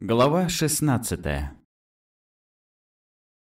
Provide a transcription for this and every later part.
Глава 16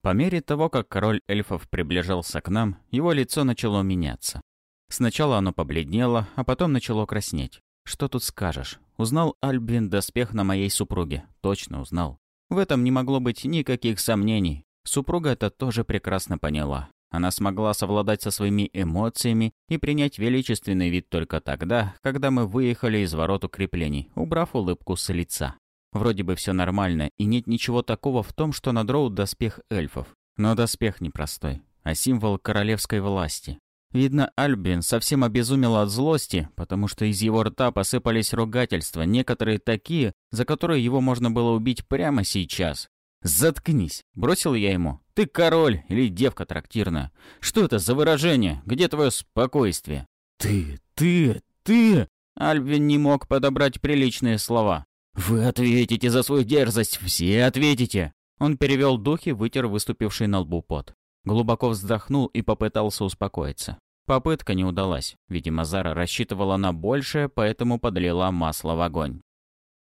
По мере того, как король эльфов приближался к нам, его лицо начало меняться. Сначала оно побледнело, а потом начало краснеть. Что тут скажешь? Узнал Альбвин доспех на моей супруге. Точно узнал. В этом не могло быть никаких сомнений. Супруга это тоже прекрасно поняла. Она смогла совладать со своими эмоциями и принять величественный вид только тогда, когда мы выехали из ворот укреплений, убрав улыбку с лица. Вроде бы все нормально, и нет ничего такого в том, что на дроу доспех эльфов. Но доспех непростой, а символ королевской власти. Видно, Альбин совсем обезумел от злости, потому что из его рта посыпались ругательства, некоторые такие, за которые его можно было убить прямо сейчас. «Заткнись!» – бросил я ему. «Ты король или девка трактирная? Что это за выражение? Где твое спокойствие?» «Ты, ты, ты!» Альбин не мог подобрать приличные слова. «Вы ответите за свою дерзость, все ответите!» Он перевел дух и вытер выступивший на лбу пот. Глубоко вздохнул и попытался успокоиться. Попытка не удалась. Видимо, Зара рассчитывала на большее, поэтому подлила масло в огонь.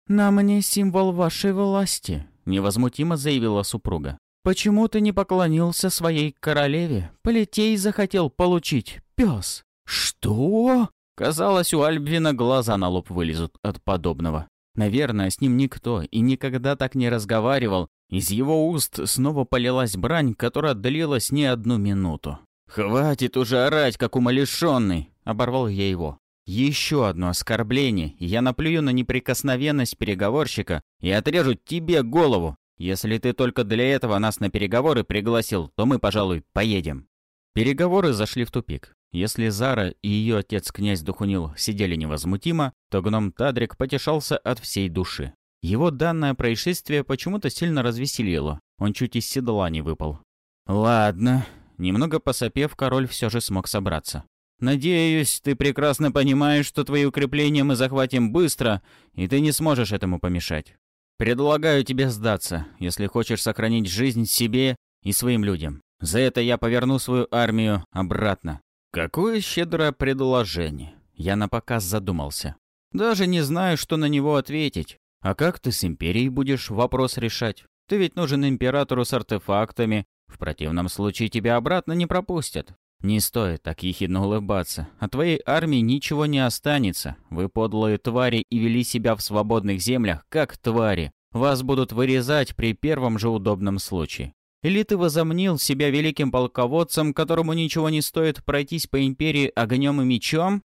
«На мне символ вашей власти», — невозмутимо заявила супруга. «Почему ты не поклонился своей королеве? Полетей захотел получить, пес!» «Что?» Казалось, у Альбвина глаза на лоб вылезут от подобного. Наверное, с ним никто и никогда так не разговаривал. Из его уст снова полилась брань, которая длилась не одну минуту. «Хватит уже орать, как умалишенный!» — оборвал я его. «Еще одно оскорбление, я наплюю на неприкосновенность переговорщика и отрежу тебе голову. Если ты только для этого нас на переговоры пригласил, то мы, пожалуй, поедем». Переговоры зашли в тупик. Если Зара и ее отец князь Духунил сидели невозмутимо, то гном Тадрик потешался от всей души. Его данное происшествие почему-то сильно развеселило. Он чуть из седла не выпал. «Ладно». Немного посопев, король все же смог собраться. «Надеюсь, ты прекрасно понимаешь, что твои укрепления мы захватим быстро, и ты не сможешь этому помешать. Предлагаю тебе сдаться, если хочешь сохранить жизнь себе и своим людям. За это я поверну свою армию обратно. Какое щедрое предложение. Я напоказ задумался. Даже не знаю, что на него ответить. А как ты с Империей будешь вопрос решать? Ты ведь нужен Императору с артефактами. В противном случае тебя обратно не пропустят. Не стоит так ехидно улыбаться. От твоей армии ничего не останется. Вы подлые твари и вели себя в свободных землях, как твари. Вас будут вырезать при первом же удобном случае. Или ты возомнил себя великим полководцем, которому ничего не стоит пройтись по империи огнем и мечом?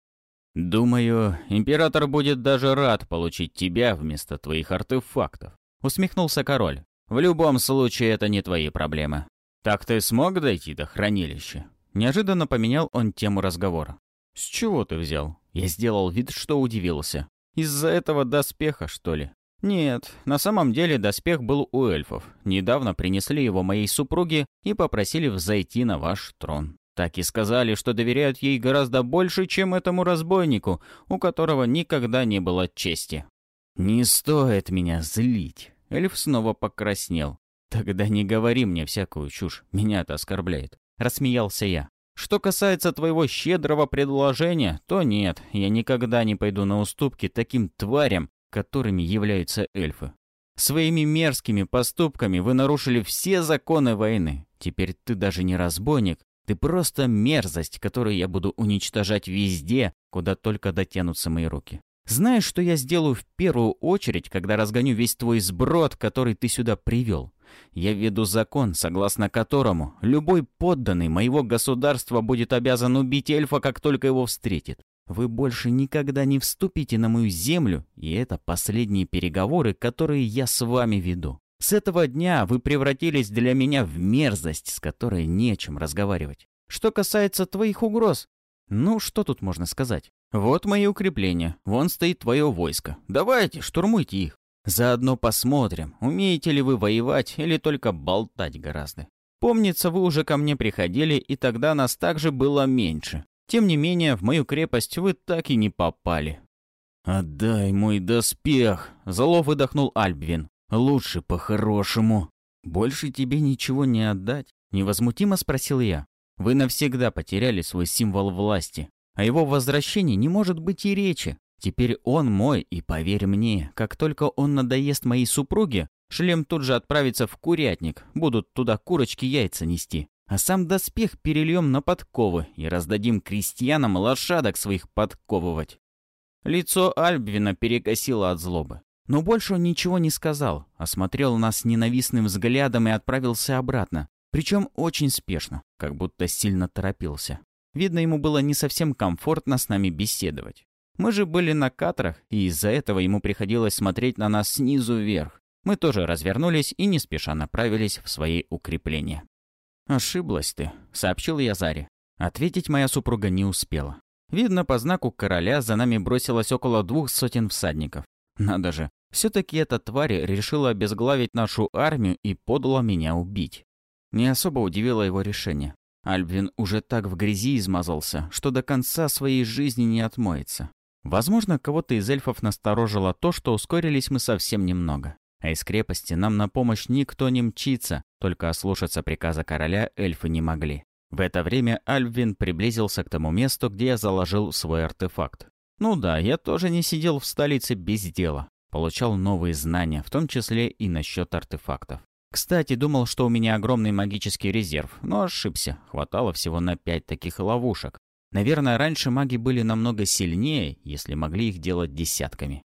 Думаю, император будет даже рад получить тебя вместо твоих артефактов. Усмехнулся король. В любом случае, это не твои проблемы. Так ты смог дойти до хранилища? Неожиданно поменял он тему разговора. С чего ты взял? Я сделал вид, что удивился. Из-за этого доспеха, что ли? Нет, на самом деле доспех был у эльфов. Недавно принесли его моей супруге и попросили взойти на ваш трон. Так и сказали, что доверяют ей гораздо больше, чем этому разбойнику, у которого никогда не было чести. «Не стоит меня злить!» Эльф снова покраснел. «Тогда не говори мне всякую чушь, меня это оскорбляет», — рассмеялся я. «Что касается твоего щедрого предложения, то нет, я никогда не пойду на уступки таким тварям, которыми являются эльфы. Своими мерзкими поступками вы нарушили все законы войны. Теперь ты даже не разбойник, ты просто мерзость, которую я буду уничтожать везде, куда только дотянутся мои руки. Знаешь, что я сделаю в первую очередь, когда разгоню весь твой сброд, который ты сюда привел? Я введу закон, согласно которому любой подданный моего государства будет обязан убить эльфа, как только его встретит. Вы больше никогда не вступите на мою землю, и это последние переговоры, которые я с вами веду. С этого дня вы превратились для меня в мерзость, с которой нечем разговаривать. Что касается твоих угроз, ну, что тут можно сказать? Вот мои укрепления, вон стоит твое войско. Давайте, штурмуйте их. Заодно посмотрим, умеете ли вы воевать или только болтать гораздо. Помнится, вы уже ко мне приходили, и тогда нас также было меньше. Тем не менее, в мою крепость вы так и не попали». «Отдай мой доспех!» — зло выдохнул Альбвин. «Лучше по-хорошему». «Больше тебе ничего не отдать?» — невозмутимо спросил я. «Вы навсегда потеряли свой символ власти. О его возвращении не может быть и речи. Теперь он мой, и поверь мне, как только он надоест моей супруге, Шлем тут же отправится в курятник, будут туда курочки яйца нести. А сам доспех перельем на подковы и раздадим крестьянам лошадок своих подковывать. Лицо Альбвина перекосило от злобы. Но больше он ничего не сказал, осмотрел нас ненавистным взглядом и отправился обратно. Причем очень спешно, как будто сильно торопился. Видно, ему было не совсем комфортно с нами беседовать. Мы же были на катрах, и из-за этого ему приходилось смотреть на нас снизу вверх. Мы тоже развернулись и не спеша направились в свои укрепления. «Ошиблась ты», — сообщил я Заре. Ответить моя супруга не успела. Видно, по знаку короля за нами бросилось около двух сотен всадников. Надо же, все таки эта тварь решила обезглавить нашу армию и подала меня убить. Не особо удивило его решение. Альбвин уже так в грязи измазался, что до конца своей жизни не отмоется. Возможно, кого-то из эльфов насторожило то, что ускорились мы совсем немного. А из крепости нам на помощь никто не мчится, только ослушаться приказа короля эльфы не могли. В это время Альвин приблизился к тому месту, где я заложил свой артефакт. Ну да, я тоже не сидел в столице без дела. Получал новые знания, в том числе и насчет артефактов. Кстати, думал, что у меня огромный магический резерв, но ошибся. Хватало всего на пять таких ловушек. Наверное, раньше маги были намного сильнее, если могли их делать десятками.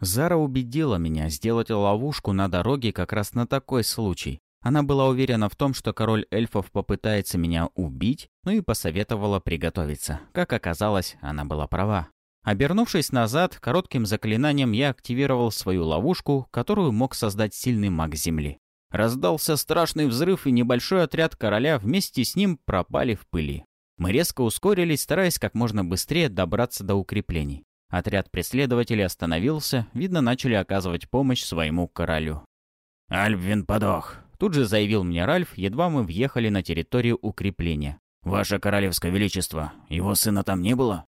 Зара убедила меня сделать ловушку на дороге как раз на такой случай. Она была уверена в том, что король эльфов попытается меня убить, ну и посоветовала приготовиться. Как оказалось, она была права. Обернувшись назад, коротким заклинанием я активировал свою ловушку, которую мог создать сильный маг Земли. Раздался страшный взрыв, и небольшой отряд короля вместе с ним пропали в пыли. Мы резко ускорились, стараясь как можно быстрее добраться до укреплений. Отряд преследователей остановился, видно, начали оказывать помощь своему королю. «Альбвин подох», — тут же заявил мне Ральф, едва мы въехали на территорию укрепления. «Ваше королевское величество, его сына там не было?»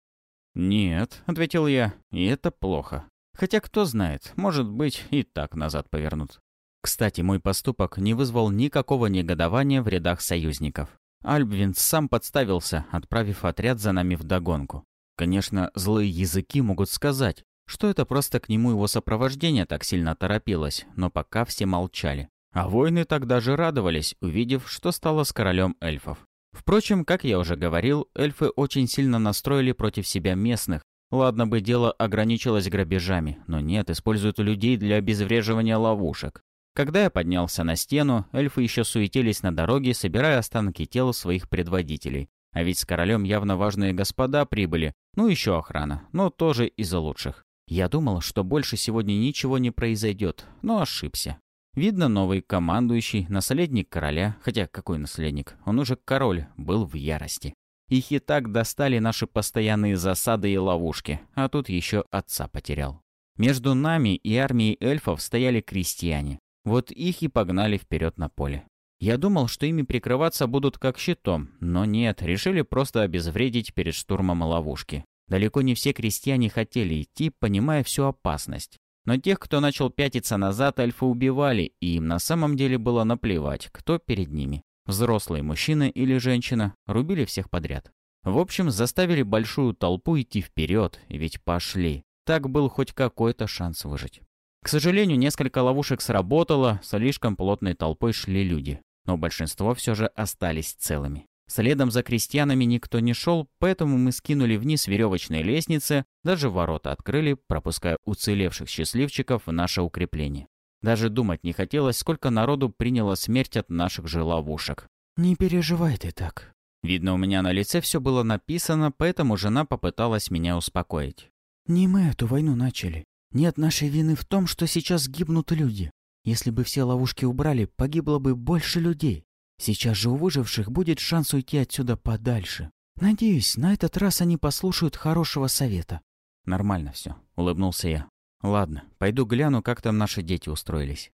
«Нет», — ответил я, — «и это плохо. Хотя кто знает, может быть, и так назад повернут». Кстати, мой поступок не вызвал никакого негодования в рядах союзников. Альбвин сам подставился, отправив отряд за нами вдогонку. Конечно, злые языки могут сказать, что это просто к нему его сопровождение так сильно торопилось, но пока все молчали. А воины тогда же радовались, увидев, что стало с королем эльфов. Впрочем, как я уже говорил, эльфы очень сильно настроили против себя местных. Ладно бы дело ограничилось грабежами, но нет, используют людей для обезвреживания ловушек. Когда я поднялся на стену, эльфы еще суетились на дороге, собирая останки тел своих предводителей. А ведь с королем явно важные господа прибыли, ну еще охрана, но тоже из лучших. Я думал, что больше сегодня ничего не произойдет, но ошибся. Видно, новый командующий, наследник короля, хотя какой наследник, он уже король, был в ярости. Их и так достали наши постоянные засады и ловушки, а тут еще отца потерял. Между нами и армией эльфов стояли крестьяне. Вот их и погнали вперед на поле. Я думал, что ими прикрываться будут как щитом, но нет, решили просто обезвредить перед штурмом ловушки. Далеко не все крестьяне хотели идти, понимая всю опасность. Но тех, кто начал пятиться назад, альфы убивали, и им на самом деле было наплевать, кто перед ними. Взрослый мужчина или женщина рубили всех подряд. В общем, заставили большую толпу идти вперед, ведь пошли. Так был хоть какой-то шанс выжить. К сожалению, несколько ловушек сработало, слишком плотной толпой шли люди но большинство все же остались целыми. Следом за крестьянами никто не шел, поэтому мы скинули вниз веревочные лестницы, даже ворота открыли, пропуская уцелевших счастливчиков в наше укрепление. Даже думать не хотелось, сколько народу приняло смерть от наших же ловушек. «Не переживай ты так». Видно, у меня на лице все было написано, поэтому жена попыталась меня успокоить. «Не мы эту войну начали. Нет нашей вины в том, что сейчас гибнут люди. Если бы все ловушки убрали, погибло бы больше людей. Сейчас же у выживших будет шанс уйти отсюда подальше. Надеюсь, на этот раз они послушают хорошего совета. Нормально все, улыбнулся я. Ладно, пойду гляну, как там наши дети устроились.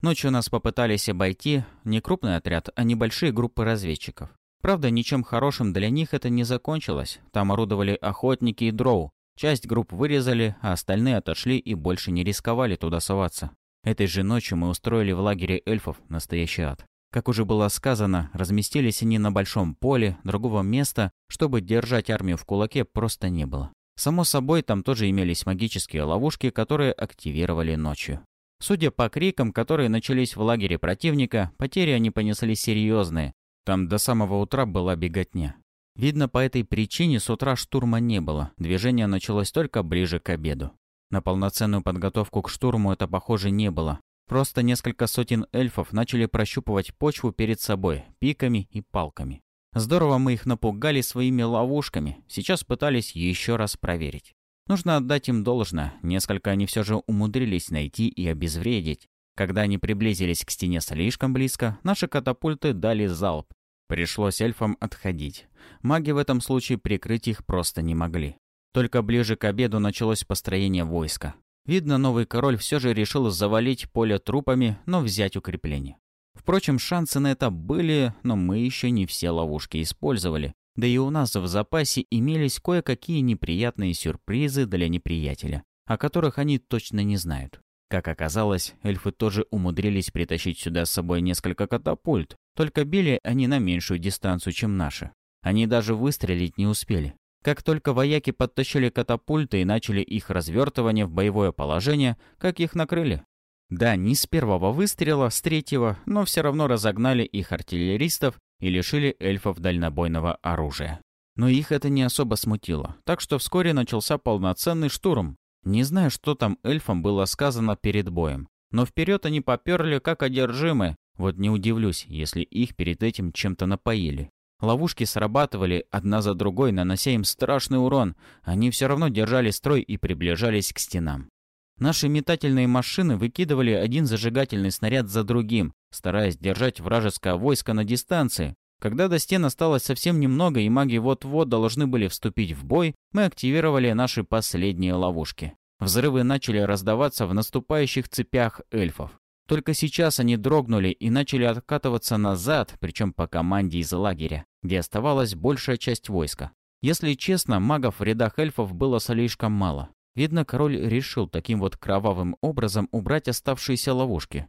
Ночью нас попытались обойти не крупный отряд, а небольшие группы разведчиков. Правда, ничем хорошим для них это не закончилось. Там орудовали охотники и дроу. Часть групп вырезали, а остальные отошли и больше не рисковали туда соваться. Этой же ночью мы устроили в лагере эльфов настоящий ад. Как уже было сказано, разместились они на большом поле, другого места, чтобы держать армию в кулаке, просто не было. Само собой, там тоже имелись магические ловушки, которые активировали ночью. Судя по крикам, которые начались в лагере противника, потери они понесли серьезные. Там до самого утра была беготня. Видно, по этой причине с утра штурма не было. Движение началось только ближе к обеду. На полноценную подготовку к штурму это, похоже, не было. Просто несколько сотен эльфов начали прощупывать почву перед собой, пиками и палками. Здорово мы их напугали своими ловушками, сейчас пытались еще раз проверить. Нужно отдать им должное, несколько они все же умудрились найти и обезвредить. Когда они приблизились к стене слишком близко, наши катапульты дали залп. Пришлось эльфам отходить. Маги в этом случае прикрыть их просто не могли. Только ближе к обеду началось построение войска. Видно, новый король все же решил завалить поле трупами, но взять укрепление. Впрочем, шансы на это были, но мы еще не все ловушки использовали. Да и у нас в запасе имелись кое-какие неприятные сюрпризы для неприятеля, о которых они точно не знают. Как оказалось, эльфы тоже умудрились притащить сюда с собой несколько катапульт, только били они на меньшую дистанцию, чем наши. Они даже выстрелить не успели. Как только вояки подтащили катапульты и начали их развертывание в боевое положение, как их накрыли. Да, не с первого выстрела, с третьего, но все равно разогнали их артиллеристов и лишили эльфов дальнобойного оружия. Но их это не особо смутило, так что вскоре начался полноценный штурм. Не знаю, что там эльфам было сказано перед боем, но вперед они поперли как одержимые. Вот не удивлюсь, если их перед этим чем-то напоили. Ловушки срабатывали одна за другой, нанося им страшный урон. Они все равно держали строй и приближались к стенам. Наши метательные машины выкидывали один зажигательный снаряд за другим, стараясь держать вражеское войско на дистанции. Когда до стен осталось совсем немного и маги вот-вот должны были вступить в бой, мы активировали наши последние ловушки. Взрывы начали раздаваться в наступающих цепях эльфов. Только сейчас они дрогнули и начали откатываться назад, причем по команде из лагеря, где оставалась большая часть войска. Если честно, магов в рядах эльфов было слишком мало. Видно, король решил таким вот кровавым образом убрать оставшиеся ловушки.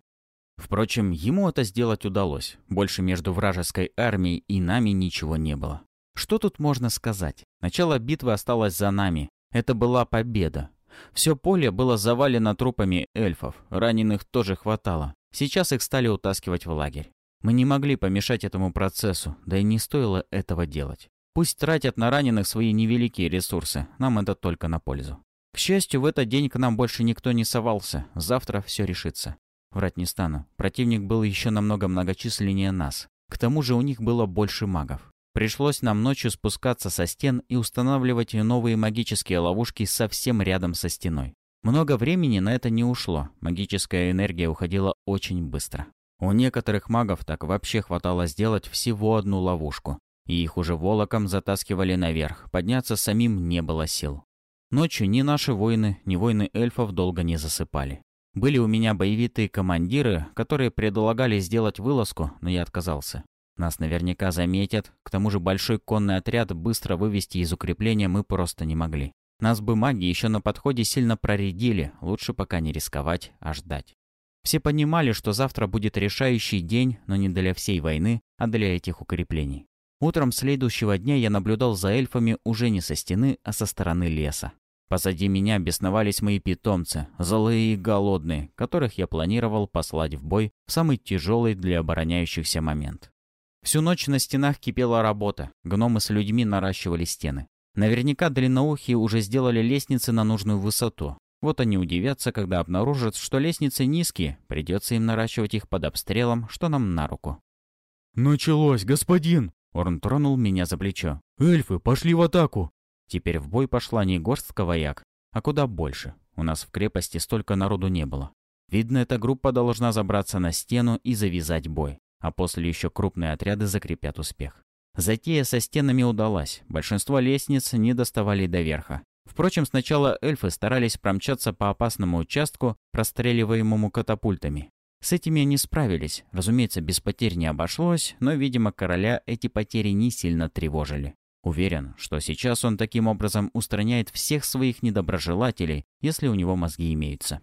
Впрочем, ему это сделать удалось. Больше между вражеской армией и нами ничего не было. Что тут можно сказать? Начало битвы осталось за нами. Это была победа. Все поле было завалено трупами эльфов. Раненых тоже хватало. Сейчас их стали утаскивать в лагерь. Мы не могли помешать этому процессу, да и не стоило этого делать. Пусть тратят на раненых свои невеликие ресурсы, нам это только на пользу. К счастью, в этот день к нам больше никто не совался. Завтра все решится. Врать не стану. Противник был еще намного многочисленнее нас. К тому же у них было больше магов. Пришлось нам ночью спускаться со стен и устанавливать новые магические ловушки совсем рядом со стеной. Много времени на это не ушло. Магическая энергия уходила очень быстро. У некоторых магов так вообще хватало сделать всего одну ловушку. И их уже волоком затаскивали наверх. Подняться самим не было сил. Ночью ни наши воины, ни воины эльфов долго не засыпали. Были у меня боевитые командиры, которые предлагали сделать вылазку, но я отказался. Нас наверняка заметят, к тому же большой конный отряд быстро вывести из укрепления мы просто не могли. Нас бы маги еще на подходе сильно проредили, лучше пока не рисковать, а ждать. Все понимали, что завтра будет решающий день, но не для всей войны, а для этих укреплений. Утром следующего дня я наблюдал за эльфами уже не со стены, а со стороны леса. Позади меня бесновались мои питомцы, злые и голодные, которых я планировал послать в бой в самый тяжелый для обороняющихся момент. Всю ночь на стенах кипела работа, гномы с людьми наращивали стены. Наверняка длинноухие уже сделали лестницы на нужную высоту. Вот они удивятся, когда обнаружат, что лестницы низкие, придется им наращивать их под обстрелом, что нам на руку. «Началось, господин!» Орн тронул меня за плечо. «Эльфы, пошли в атаку!» Теперь в бой пошла не горстка вояк, а куда больше. У нас в крепости столько народу не было. Видно, эта группа должна забраться на стену и завязать бой, а после еще крупные отряды закрепят успех. Затея со стенами удалась, большинство лестниц не доставали до верха. Впрочем, сначала эльфы старались промчаться по опасному участку, простреливаемому катапультами. С этими они справились, разумеется, без потерь не обошлось, но, видимо, короля эти потери не сильно тревожили. Уверен, что сейчас он таким образом устраняет всех своих недоброжелателей, если у него мозги имеются.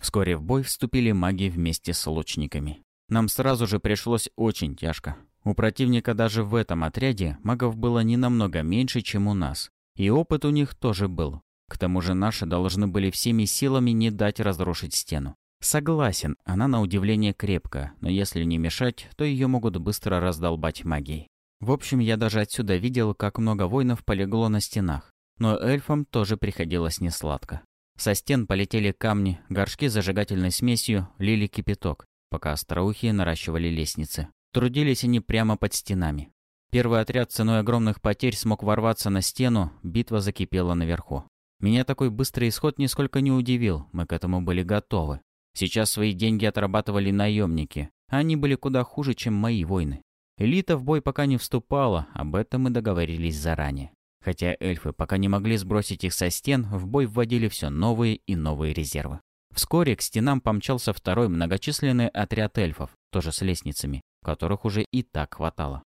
Вскоре в бой вступили маги вместе с лучниками. Нам сразу же пришлось очень тяжко. У противника даже в этом отряде магов было не намного меньше, чем у нас. И опыт у них тоже был. К тому же наши должны были всеми силами не дать разрушить стену. Согласен, она на удивление крепкая, но если не мешать, то ее могут быстро раздолбать магией. В общем, я даже отсюда видел, как много воинов полегло на стенах. Но эльфам тоже приходилось несладко. Со стен полетели камни, горшки с зажигательной смесью, лили кипяток, пока остроухие наращивали лестницы. Трудились они прямо под стенами. Первый отряд ценой огромных потерь смог ворваться на стену, битва закипела наверху. Меня такой быстрый исход нисколько не удивил, мы к этому были готовы. Сейчас свои деньги отрабатывали наемники, а они были куда хуже, чем мои войны. Элита в бой пока не вступала, об этом мы договорились заранее. Хотя эльфы пока не могли сбросить их со стен, в бой вводили все новые и новые резервы. Вскоре к стенам помчался второй многочисленный отряд эльфов, тоже с лестницами, которых уже и так хватало.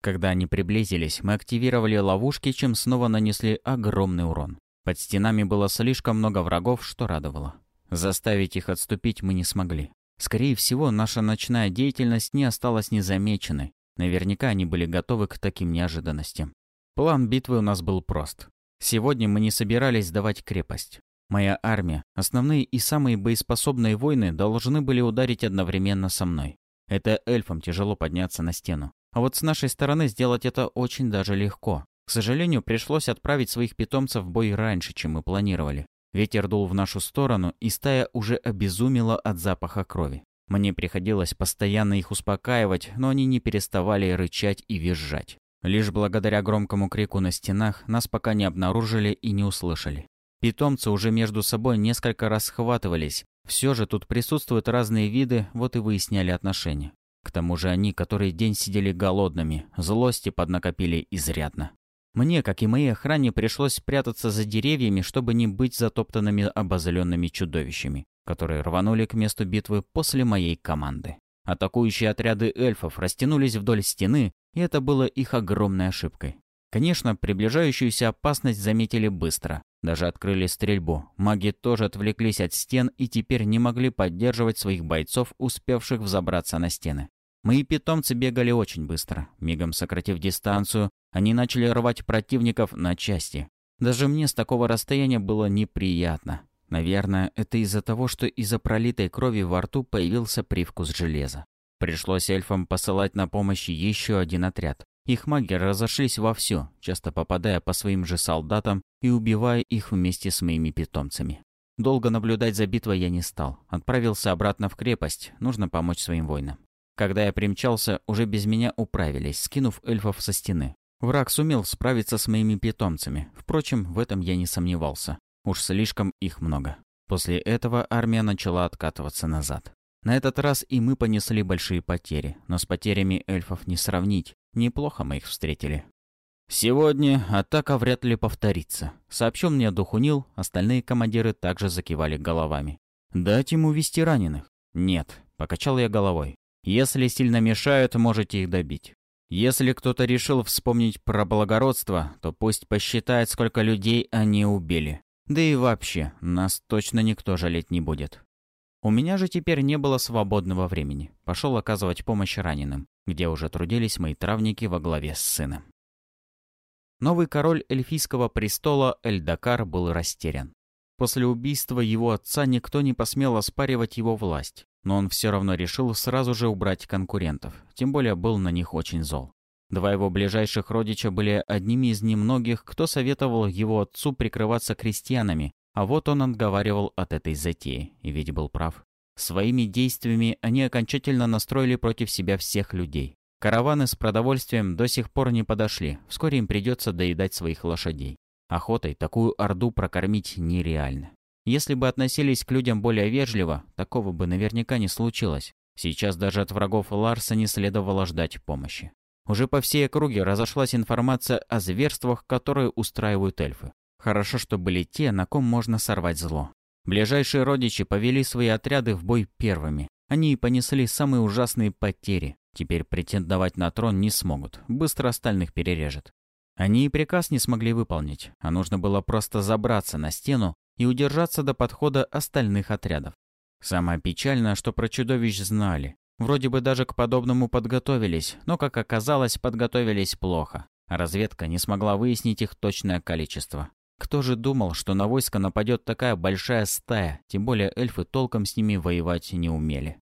Когда они приблизились, мы активировали ловушки, чем снова нанесли огромный урон. Под стенами было слишком много врагов, что радовало. Заставить их отступить мы не смогли. Скорее всего, наша ночная деятельность не осталась незамеченной. Наверняка они были готовы к таким неожиданностям. План битвы у нас был прост. Сегодня мы не собирались сдавать крепость. Моя армия, основные и самые боеспособные воины должны были ударить одновременно со мной. Это эльфам тяжело подняться на стену. А вот с нашей стороны сделать это очень даже легко. К сожалению, пришлось отправить своих питомцев в бой раньше, чем мы планировали. Ветер дул в нашу сторону, и стая уже обезумела от запаха крови. Мне приходилось постоянно их успокаивать, но они не переставали рычать и визжать. Лишь благодаря громкому крику на стенах нас пока не обнаружили и не услышали. Питомцы уже между собой несколько раз схватывались. Все же тут присутствуют разные виды, вот и выясняли отношения. К тому же они, которые день сидели голодными, злости поднакопили изрядно. Мне, как и моей охране, пришлось спрятаться за деревьями, чтобы не быть затоптанными обозленными чудовищами, которые рванули к месту битвы после моей команды. Атакующие отряды эльфов растянулись вдоль стены, и это было их огромной ошибкой. Конечно, приближающуюся опасность заметили быстро. Даже открыли стрельбу. Маги тоже отвлеклись от стен и теперь не могли поддерживать своих бойцов, успевших взобраться на стены. Мои питомцы бегали очень быстро. Мигом сократив дистанцию, они начали рвать противников на части. Даже мне с такого расстояния было неприятно. Наверное, это из-за того, что из-за пролитой крови во рту появился привкус железа. Пришлось эльфам посылать на помощь еще один отряд. Их маги разошлись вовсю, часто попадая по своим же солдатам и убивая их вместе с моими питомцами. Долго наблюдать за битвой я не стал. Отправился обратно в крепость, нужно помочь своим воинам. Когда я примчался, уже без меня управились, скинув эльфов со стены. Враг сумел справиться с моими питомцами. Впрочем, в этом я не сомневался. Уж слишком их много. После этого армия начала откатываться назад. На этот раз и мы понесли большие потери, но с потерями эльфов не сравнить. Неплохо мы их встретили. Сегодня атака вряд ли повторится. Сообщил мне Духунил, остальные командиры также закивали головами. Дать ему вести раненых? Нет, покачал я головой. Если сильно мешают, можете их добить. Если кто-то решил вспомнить про благородство, то пусть посчитает, сколько людей они убили. Да и вообще, нас точно никто жалеть не будет. У меня же теперь не было свободного времени. Пошел оказывать помощь раненым, где уже трудились мои травники во главе с сыном. Новый король эльфийского престола Эльдакар был растерян. После убийства его отца никто не посмел оспаривать его власть но он все равно решил сразу же убрать конкурентов, тем более был на них очень зол. Два его ближайших родича были одними из немногих, кто советовал его отцу прикрываться крестьянами, а вот он отговаривал от этой затеи, и ведь был прав. Своими действиями они окончательно настроили против себя всех людей. Караваны с продовольствием до сих пор не подошли, вскоре им придется доедать своих лошадей. Охотой такую орду прокормить нереально. Если бы относились к людям более вежливо, такого бы наверняка не случилось. Сейчас даже от врагов Ларса не следовало ждать помощи. Уже по всей округе разошлась информация о зверствах, которые устраивают эльфы. Хорошо, что были те, на ком можно сорвать зло. Ближайшие родичи повели свои отряды в бой первыми. Они понесли самые ужасные потери. Теперь претендовать на трон не смогут, быстро остальных перережет. Они и приказ не смогли выполнить, а нужно было просто забраться на стену, и удержаться до подхода остальных отрядов. Самое печальное, что про чудовищ знали. Вроде бы даже к подобному подготовились, но, как оказалось, подготовились плохо. разведка не смогла выяснить их точное количество. Кто же думал, что на войско нападет такая большая стая, тем более эльфы толком с ними воевать не умели.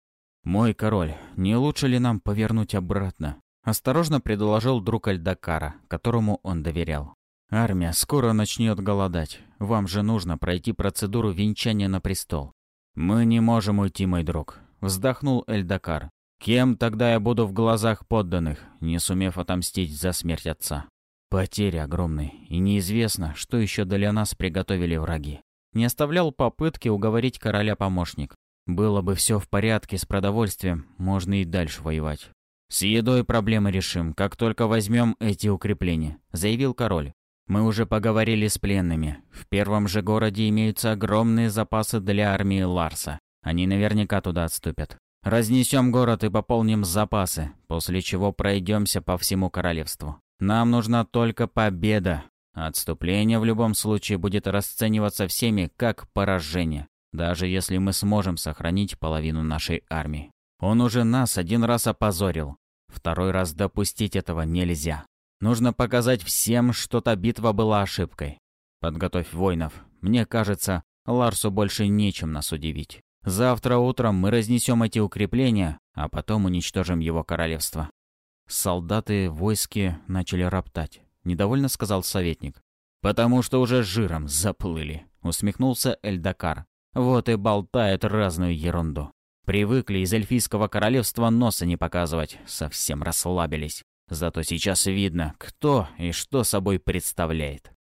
«Мой король, не лучше ли нам повернуть обратно?» Осторожно предложил друг Альдакара, которому он доверял. «Армия скоро начнет голодать. Вам же нужно пройти процедуру венчания на престол». «Мы не можем уйти, мой друг», — вздохнул Эльдакар. «Кем тогда я буду в глазах подданных, не сумев отомстить за смерть отца?» Потери огромные, и неизвестно, что еще для нас приготовили враги. Не оставлял попытки уговорить короля помощник. Было бы все в порядке с продовольствием, можно и дальше воевать. «С едой проблемы решим, как только возьмем эти укрепления», — заявил король. «Мы уже поговорили с пленными. В первом же городе имеются огромные запасы для армии Ларса. Они наверняка туда отступят. Разнесем город и пополним запасы, после чего пройдемся по всему королевству. Нам нужна только победа. Отступление в любом случае будет расцениваться всеми как поражение даже если мы сможем сохранить половину нашей армии. Он уже нас один раз опозорил. Второй раз допустить этого нельзя. Нужно показать всем, что та битва была ошибкой. Подготовь воинов. Мне кажется, Ларсу больше нечем нас удивить. Завтра утром мы разнесем эти укрепления, а потом уничтожим его королевство. Солдаты войски начали роптать. Недовольно сказал советник. «Потому что уже жиром заплыли», — усмехнулся Эльдакар. Вот и болтают разную ерунду. Привыкли из эльфийского королевства носа не показывать, совсем расслабились. Зато сейчас видно, кто и что собой представляет.